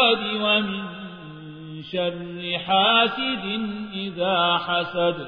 العقد ومن شر حاسد إذا حسد